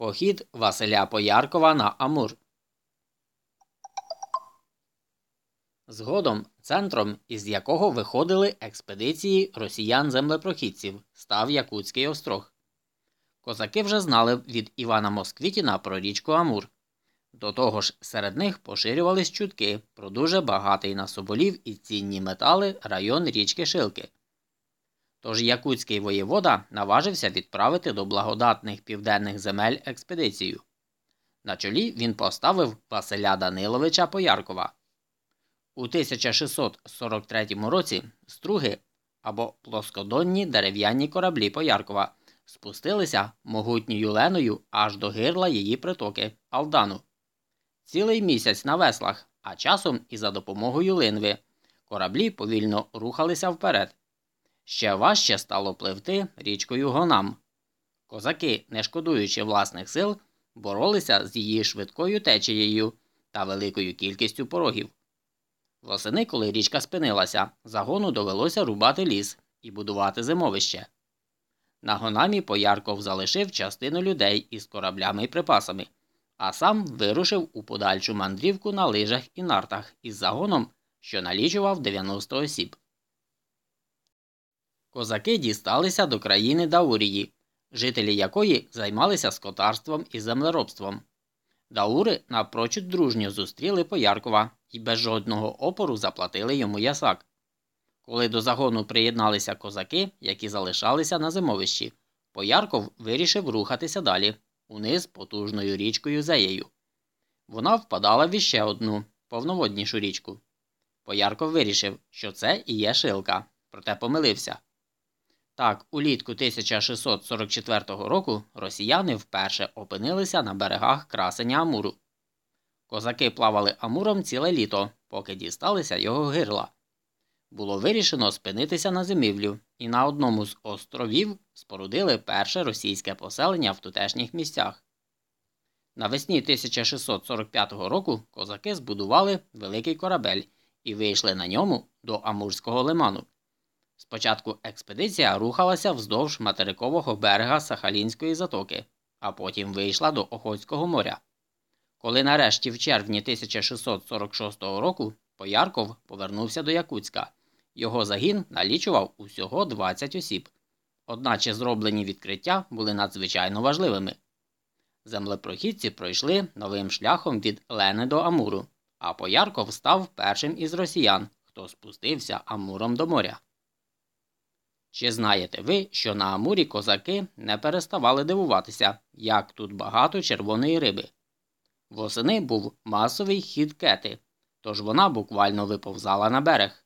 Похід Василя Пояркова на Амур. Згодом центром, із якого виходили експедиції росіян-землепрохідців, став Якутський острог. Козаки вже знали від Івана Москвітіна про річку Амур. До того ж, серед них поширювались чутки про дуже багатий на соболів і цінні метали район річки Шилки. Тож якутський воєвода наважився відправити до благодатних південних земель експедицію. На чолі він поставив Василя Даниловича Пояркова. У 1643 році струги або плоскодонні дерев'яні кораблі Пояркова спустилися могутньою леною аж до гирла її притоки Алдану. Цілий місяць на веслах, а часом і за допомогою линви. Кораблі повільно рухалися вперед. Ще важче стало пливти річкою Гонам. Козаки, не шкодуючи власних сил, боролися з її швидкою течією та великою кількістю порогів. Восени, коли річка спинилася, загону довелося рубати ліс і будувати зимовище. На гонамі Поярков залишив частину людей із кораблями і припасами, а сам вирушив у подальшу мандрівку на лижах і нартах із загоном, що налічував 90 осіб. Козаки дісталися до країни Даурії, жителі якої займалися скотарством і землеробством. Даури напрочуд дружньо зустріли Пояркова і без жодного опору заплатили йому ясак. Коли до загону приєдналися козаки, які залишалися на зимовищі, Поярков вирішив рухатися далі, униз потужною річкою Зеєю. Вона впадала в іще одну повноводнішу річку. Поярков вирішив, що це і є шилка, проте помилився. Так, улітку 1644 року росіяни вперше опинилися на берегах красення Амуру. Козаки плавали Амуром ціле літо, поки дісталися його гирла. Було вирішено спинитися на зимівлю, і на одному з островів спорудили перше російське поселення в тутешніх місцях. Навесні 1645 року козаки збудували великий корабель і вийшли на ньому до Амурського лиману. Спочатку експедиція рухалася вздовж материкового берега Сахалінської затоки, а потім вийшла до Охотського моря. Коли нарешті в червні 1646 року Поярков повернувся до Якутська, його загін налічував усього 20 осіб. Одначе зроблені відкриття були надзвичайно важливими. Землепрохідці пройшли новим шляхом від Лени до Амуру, а Поярков став першим із росіян, хто спустився Амуром до моря. Чи знаєте ви, що на Амурі козаки не переставали дивуватися, як тут багато червоної риби? Восени був масовий хід кети, тож вона буквально виповзала на берег.